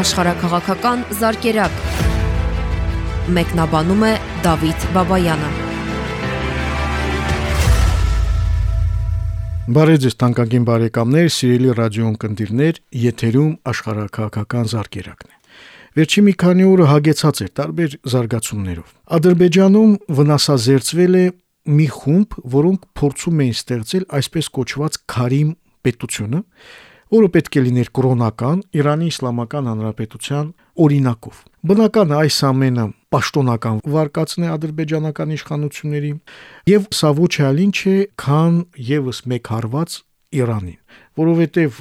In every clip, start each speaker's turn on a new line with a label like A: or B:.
A: աշխարհակղական զարգերակ։ Մեկնաբանում է Դավիթ Բաբայանը։
B: Բարև ձեզ տանկագին բարեկամներ, սիրելի ռադիոընկերներ, եթերում աշխարհակղական զարգերակն է։ Վերջի մի քանի օրը հագեցած էր տարբեր զարգացումներով։ Ադրբեջանում վնասազերծվել է մի խումբ, որոնք փորձում էին ստեղծել այսպես կոչված Քարիմ պետությունը, որը պետք է լիներ կրոնական Իրանի Իսլամական Հանրապետության օրինակով։ Բնական է այս ամենը պաշտոնական վարկածն է ադրբեջանական իշխանությունների եւ սա ոչ այլ ինչ է, քան եւս մեկ հարված Իրանին, որովհետեւ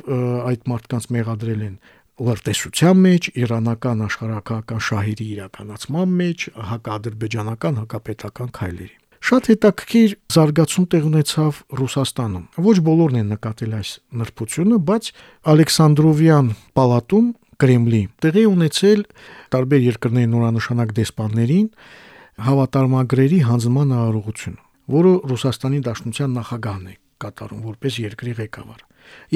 B: այդ մարդկանց մեղադրել են լրտեսության մեջ, իրանական աշխարհակական շահերի իրականացման մեջ, հակաադրբեջանական հակապետական քայլերի։ Շատ հետաքրքիր զարգացում տեղ ունեցավ Ռուսաստանում։ Ոչ բոլորն են նկատել այս նրբությունը, բայց Ալեքսանդրովյան պալատում Կրեմլի տեղի ունեցել տարբեր երկրների նորանշանակ դեսպաններին հավատարմագրերի հանձնման արարողությունը, որը Ռուսաստանի Դաշնության նախագահն է կատարում որպես երկրի ղեկավար։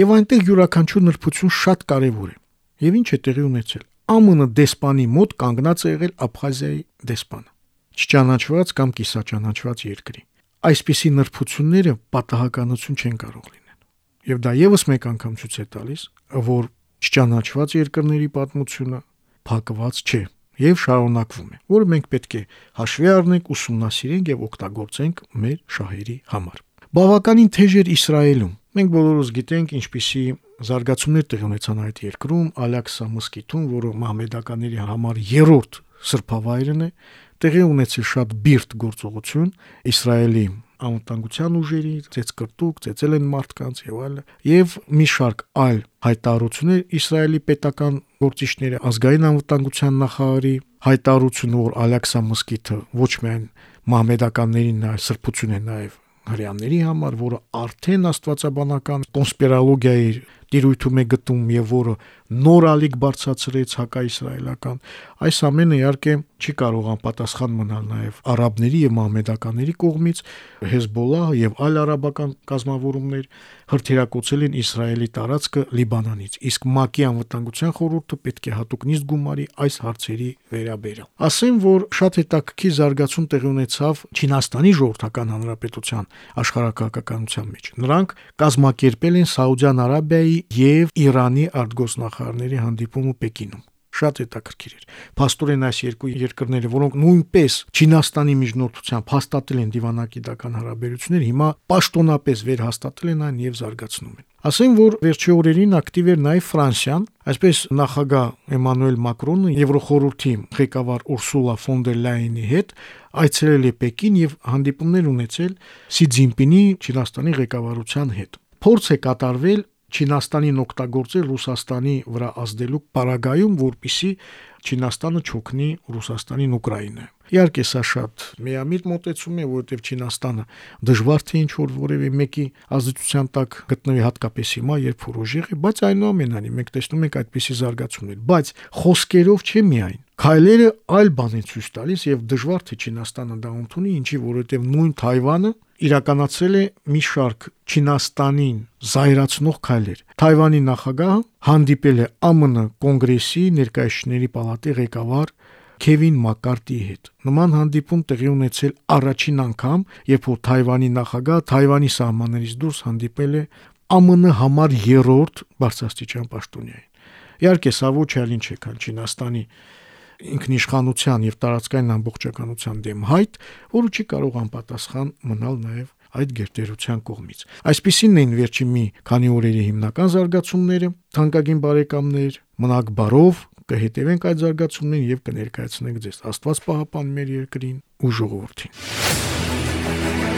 B: Եվ այնտեղ յուրաքանչյուր նրբություն շատ կարևոր է։ Եվ ինչ է տեղի ունեցել։ ԱՄՆ դեսպանի մոտ կանգնած է եղել Աբխազիայի դեսպանը չճանաչված կամ կիսաճանաչված երկրի։ Այսպիսի նրբությունները պատահականություն չեն կարող լինել։ Եվ դա եւս մեկ անգամ ցույց է տալիս, որ չճանաչված երկրների պատմությունը փակված չէ եւ շարունակվում է, որը մենք պետք է հաշվի առնենք, ուսումնասիրենք եւ օգտագործենք մեր շահերի համար։ Բավականին թեժ էր Իսրայելում։ Մենք բոլորս գիտենք, ինչպիսի զարգացումներ տեղի ունեցան այդ երկրում, Ալաքսա մսկիթում, որը մահմեդականների համար երրորդ սրբավայրն է, տեղի ունեցել շատ բիրտ գործողություն Իսրայելի անվտանգության ուժերի, ծեց կրտուկ, ծեցել են մարդկանց եւ այլն, եւ մի շարք այլ հայտարարություններ Իսրայելի պետական գործիչների ազգային անվտանգության նախարարի հայտարարությունը, որ Ալեքսա մսկիթը ոչ միայն մահմեդականներին, այլ սրբություն է նաեւ հрьяաների համար, որը արդեն աստվածաբանական կոնսպիրալոգիայի տիրույթում է գտնում եւ որը նոր ալիք բարձրացրեց հակաիսրայելական այս ամենը իհարկե չի կարող անպատասխան մնալ նաեւ արաբների եւ մահմեդականների կողմից Հեզբոլլահ եւ այլ արաբական կազմավորումներ հրթիռակոծել են Իսրայելի տարածքը Լիբանանից իսկ ՄԱԿ-ի անվտանգության խորհուրդը պետք է հատուկ նիստ գումարի այս հարցերի վերաբերյալ ասեմ որ շատ հետաքրքիր զարգացում տեղի ունեցավ Չինաստանի ժողովրդական հանրապետության աշխարհակահաղականության մեջ նրանք կազմակերպել են Սաուդյան Արաբիայի եւ Իրանի արտգոսնախարարների հանդիպումը Պեկինում շատ հետաքրքիր էր։ Փաստորեն այս երկու երկրները, որոնք նույնպես Չինաստանի միջնորդությամբ հաստատել են դիվանագիտական հարաբերություններ, հիմա պաշտոնապես վերհաստատել են այն եւ զարգացնում են։ Ասեմ, որ վերջի օրերին ակտիվ էր նաև Ֆրանսիան, այսպես նախագահ Էմանուել Մակրոնը Եվրոխորհրդի ղեկավար Ուրսուլա ֆոն դեր Լայենի հետ այցելել է Պեկին եւ հանդիպումներ ունեցել Սի Ցզինպինի Չինաստանի ղեկավարության հետ։ Փորձ է կատարվել Չինաստանին օգտագործել Ռուսաստանի վրա ազդելու պարագայում, որpիսի Չինաստանը չօգնի Ռուսաստանին Ուկրաինայում։ Իհարկե սա շատ միամիտ մոտեցում է, որովհետև Չինաստանը դժվար թե ինչ որ որևէ մեկի ազդեցության տակ գտնվի հատկապես հիմա, երբ որոշեղ է, բայց այնուամենայնիվ մենք տեսնում ենք այդպիսի զարգացումներ, բայց խոսքերով չէ միայն Քայլերը այլ բան են ցույց տալիս եւ դժվար թե Չինաստանը դա ընդունի, ինչի որովհետեւ նույն Թայվանը իրականացրել է մի շարք Չինաստանին զայրացնող քայլեր։ Թայվանի նախագահը հանդիպել է ԱՄՆ կոնգրեսի ներկայացուցիչների պալատի ղեկավար Քևին Մակարտիի հետ։ Նման հանդիպում տեղի ունեցել առաջին անգամ, երբ որ Թայվանի նախագահ Թայվանի սահմաններից դուրս հանդիպել է ԱՄՆ համար երրորդ բարձրաստիճան պաշտոնյային։ Իհարկե, սա ոչ այլ ինչ է, քան Չինաստանի ինքնիշխանության եւ տարածքային ամբողջականության դեմ հայտ, որը չի կարող անպատասխան մնալ նաեւ այդ գերտերության կողմից։ Այսպիսին էին վերջի մի քանի օրերի հիմնական զարգացումները, թանկագին բարեկամներ, մնաք բարով, կհետևենք այդ զարգացումներին եւ կներկայացնենք ձեզ Աստված պահապան մեր երկրին ու ժողովրդին։